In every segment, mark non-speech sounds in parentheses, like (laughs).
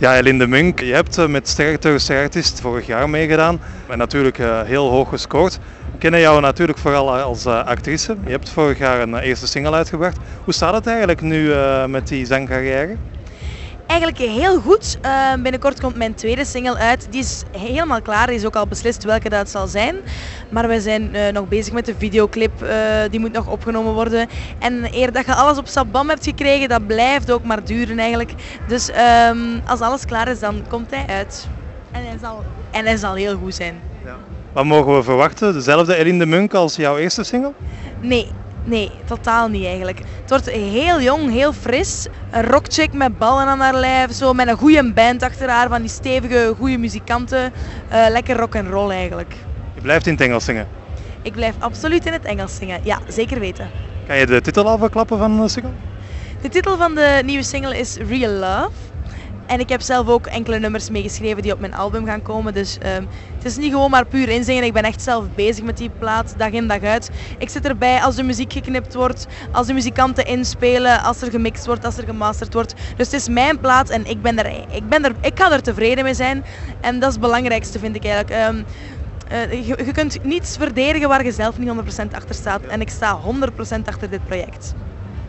Ja, Eline Munk, je hebt eh, met Sterk Sterartist vorig jaar meegedaan en natuurlijk uh, heel hoog gescoord. We kennen jou natuurlijk vooral als uh, actrice. Je hebt vorig jaar een eerste single uitgebracht. Hoe staat het eigenlijk nu met die zangcarrière? Eigenlijk heel goed. Uh, binnenkort komt mijn tweede single uit. Die is helemaal klaar. Die is ook al beslist welke dat zal zijn. Maar we zijn uh, nog bezig met de videoclip. Uh, die moet nog opgenomen worden. En eer dat je alles op sabam hebt gekregen, dat blijft ook maar duren eigenlijk. Dus um, als alles klaar is, dan komt hij uit. En hij zal, en hij zal heel goed zijn. Ja. Wat mogen we verwachten? Dezelfde Eline de Munk als jouw eerste single? Nee, Nee, totaal niet eigenlijk. Het wordt heel jong, heel fris. Een rockchick met ballen aan haar lijf, zo met een goede band achter haar, van die stevige, goede muzikanten. Uh, lekker rock and roll eigenlijk. Je blijft in het Engels zingen? Ik blijf absoluut in het Engels zingen, ja, zeker weten. Kan je de titel al verklappen van de single? De titel van de nieuwe single is Real Love. En ik heb zelf ook enkele nummers meegeschreven die op mijn album gaan komen. Dus um, het is niet gewoon maar puur inzingen. Ik ben echt zelf bezig met die plaat, dag in dag uit. Ik zit erbij als de muziek geknipt wordt, als de muzikanten inspelen, als er gemixt wordt, als er gemasterd wordt. Dus het is mijn plaat en ik, ben er, ik, ben er, ik ga er tevreden mee zijn. En dat is het belangrijkste vind ik eigenlijk. Um, uh, je, je, kunt niets verdedigen waar je zelf niet 100% achter staat. En ik sta 100% achter dit project.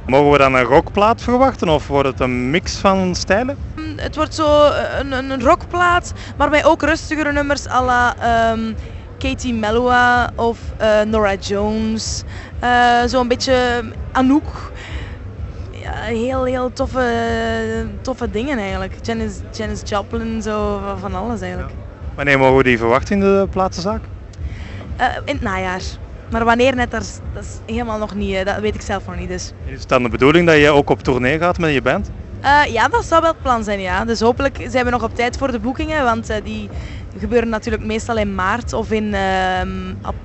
Mogen we dan een rockplaat verwachten of wordt het een mix van stijlen? Het wordt zo eh, een, een rockplaat, maar bij ook rustigere nummers à la um, Katie Melua of uh, Nora Jones. Uh, Zo'n beetje Anouk. Ja, heel, heel toffe, toffe dingen eigenlijk. Janis, Janis Joplin, zo van alles eigenlijk. Ja. Wanneer mogen we die verwachten in de platenzaak? in het najaar. Maar wanneer net, dat is, dat is helemaal nog niet, dat weet ik zelf nog niet. Dus. Is het dan de bedoeling dat je ook op tournee gaat met je band? Uh, ja, dat zou wel het plan zijn, ja. Dus hopelijk zijn we nog op tijd voor de boekingen, want uh, die gebeuren natuurlijk meestal in maart of in, uh,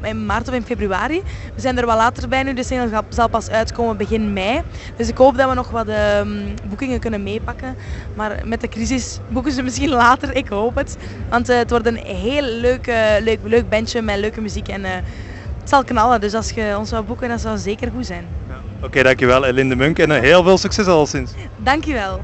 in, maart of in februari. We zijn er wel later bij nu, de single zal pas uitkomen begin mei. Dus ik hoop dat we nog wat ehm, boekingen kunnen meepakken. Maar met de crisis boeken ze misschien (laughs) later, ik hoop het. Want het wordt een heel leuk, leuk, leuk bandje met leuke muziek en het zal knallen. Dus als je ons zou boeken, dat zou zeker goed zijn. Oké, dankjewel Eline Munk en heel veel succes al sinds. Dankjewel.